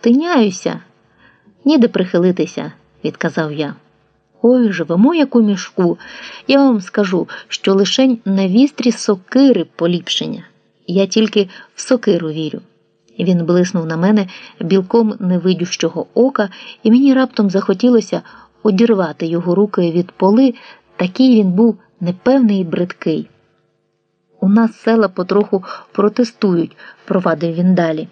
Тиняюся, ніде прихилитися, відказав я. Ой, живемо, як у мішку. Я вам скажу, що лишень на вістрі сокири поліпшення. Я тільки в сокиру вірю. Він блиснув на мене білком невидющого ока, і мені раптом захотілося одірвати його руки від поли, такий він був непевний і бридкий. У нас села потроху протестують, провадив він далі.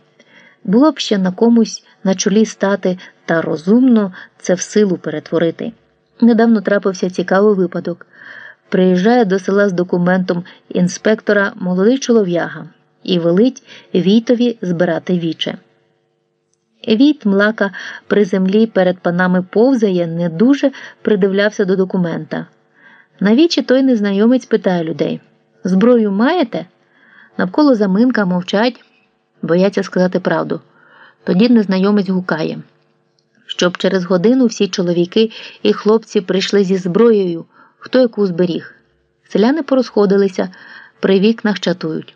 Було б ще на комусь на чолі стати та розумно це в силу перетворити. Недавно трапився цікавий випадок. Приїжджає до села з документом інспектора молодий чолов'яга і велить Війтові збирати віче. Війт млака при землі перед панами повзає, не дуже придивлявся до документа. Навічі той незнайомець питає людей Зброю маєте? Навколо заминка мовчать, бояться сказати правду. Тоді незнайомець гукає, щоб через годину всі чоловіки і хлопці прийшли зі зброєю, хто яку зберіг. Селяни порозходилися, при вікнах чатують.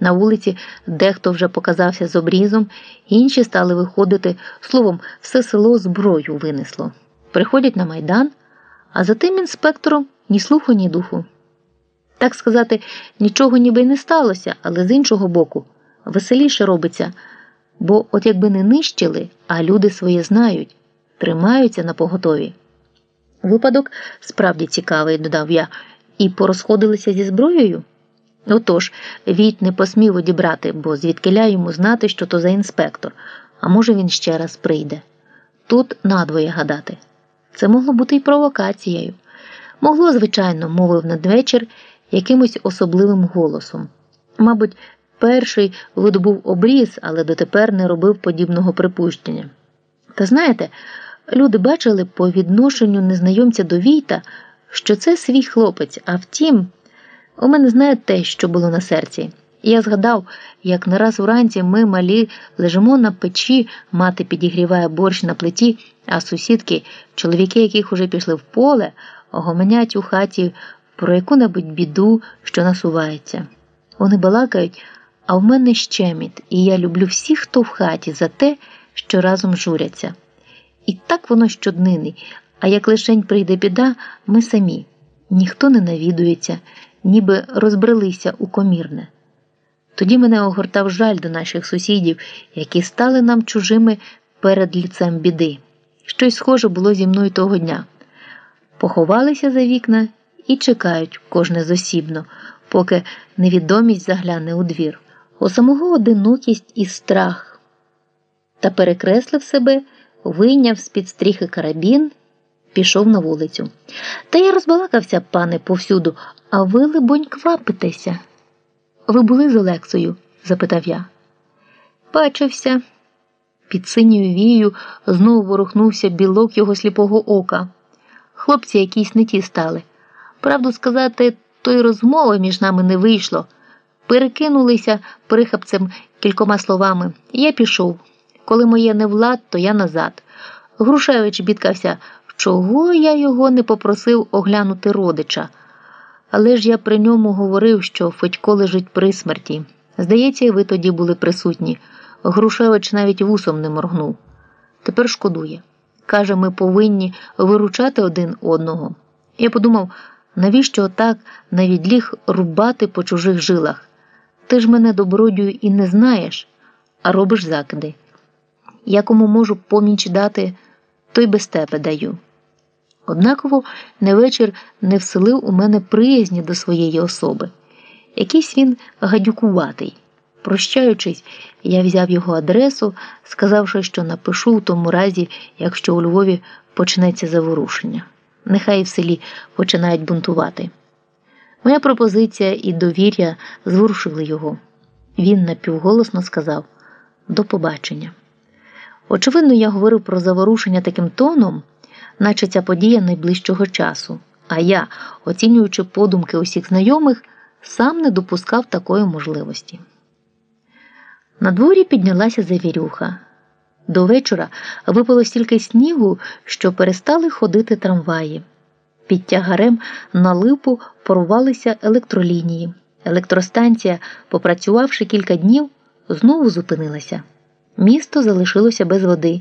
На вулиці дехто вже показався з обрізом, інші стали виходити, словом, все село зброю винесло. Приходять на майдан, а за тим інспектором ні слуху, ні духу. Так сказати, нічого ніби й не сталося, але з іншого боку, веселіше робиться, бо от якби не нищили, а люди своє знають, тримаються на поготові. Випадок справді цікавий, додав я, і порозходилися зі зброєю. Отож, Віт не посмів одібрати, бо звідкиля йому знати, що то за інспектор, а може, він ще раз прийде. Тут надвоє гадати. Це могло бути й провокацією. Могло, звичайно, мовив надвечір якимось особливим голосом. Мабуть, перший видобув обріз, але дотепер не робив подібного припущення. Та знаєте, люди бачили по відношенню незнайомця до Війта, що це свій хлопець, а втім. У мене знає те, що було на серці. Я згадав, як нараз вранці ми малі лежимо на печі, мати підігріває борщ на плиті, а сусідки, чоловіки, яких уже пішли в поле, огомонять у хаті про яку-небудь біду, що насувається. Вони балакають, а в мене щеміт, і я люблю всіх, хто в хаті, за те, що разом журяться. І так воно щоднини, а як лишень прийде біда, ми самі. Ніхто не навідується ніби розбрелися у комірне. Тоді мене огортав жаль до наших сусідів, які стали нам чужими перед ліцем біди. Щось схоже було зі мною того дня. Поховалися за вікна і чекають кожне зосібно, поки невідомість загляне у двір. У самого одинокість і страх. Та перекреслив себе, вийняв з під стріхи карабін пішов на вулицю. Та я розбалакався, пане, повсюду, а ви, либонь, квапитеся. Ви були з Олексою? запитав я. Бачився. Під синьою вією знову ворухнувся білок його сліпого ока. Хлопці якісь не ті стали. Правду сказати, тої розмови між нами не вийшло. Перекинулися прихапцем кількома словами, я пішов. Коли моє не влад, то я назад. Грушевич бідкався. Чого я його не попросив оглянути родича? Але ж я при ньому говорив, що Федько лежить при смерті. Здається, ви тоді були присутні. Грушевич навіть вусом не моргнув. Тепер шкодує. Каже, ми повинні виручати один одного. Я подумав, навіщо так навідліг рубати по чужих жилах? Ти ж мене добродію і не знаєш, а робиш закиди. Я кому можу поміч дати, то й без тебе даю. Однаково не вечір не вселив у мене приязні до своєї особи. Якийсь він гадюкуватий. Прощаючись, я взяв його адресу, сказавши, що напишу в тому разі, якщо у Львові почнеться заворушення. Нехай в селі починають бунтувати. Моя пропозиція і довір'я зворушили його. Він напівголосно сказав до побачення. Очевидно, я говорив про заворушення таким тоном наче ця подія найближчого часу, а я, оцінюючи подумки усіх знайомих, сам не допускав такої можливості. На дворі піднялася завірюха. До вечора випало стільки снігу, що перестали ходити трамваї. Під тягарем на липу порвалися електролінії. Електростанція, попрацювавши кілька днів, знову зупинилася. Місто залишилося без води.